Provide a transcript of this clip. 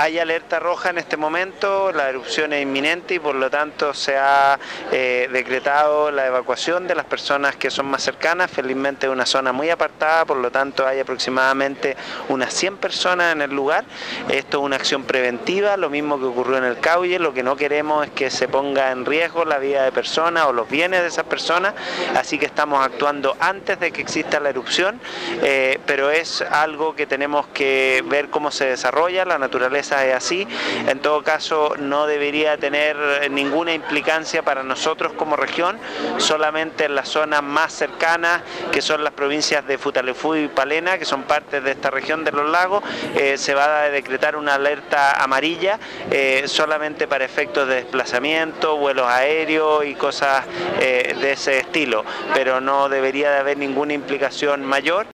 Hay alerta roja en este momento, la erupción es inminente y por lo tanto se ha eh, decretado la evacuación de las personas que son más cercanas. Felizmente es una zona muy apartada, por lo tanto hay aproximadamente unas 100 personas en el lugar. Esto es una acción preventiva, lo mismo que ocurrió en el Cauye. Lo que no queremos es que se ponga en riesgo la vida de personas o los bienes de esas personas, así que estamos actuando antes de que exista la erupción, eh, pero es algo que tenemos que ver cómo se desarrolla, la naturaleza es así. En todo caso, no debería tener ninguna implicancia para nosotros como región, solamente en las zonas más cercanas, que son las provincias de Futaleufú y Palena, que son parte de esta región de los lagos, eh, se va a decretar una alerta amarilla eh, solamente para efectos de desplazamiento, vuelos aéreos y cosas eh, de ese estilo, pero no debería de haber ninguna implicación mayor.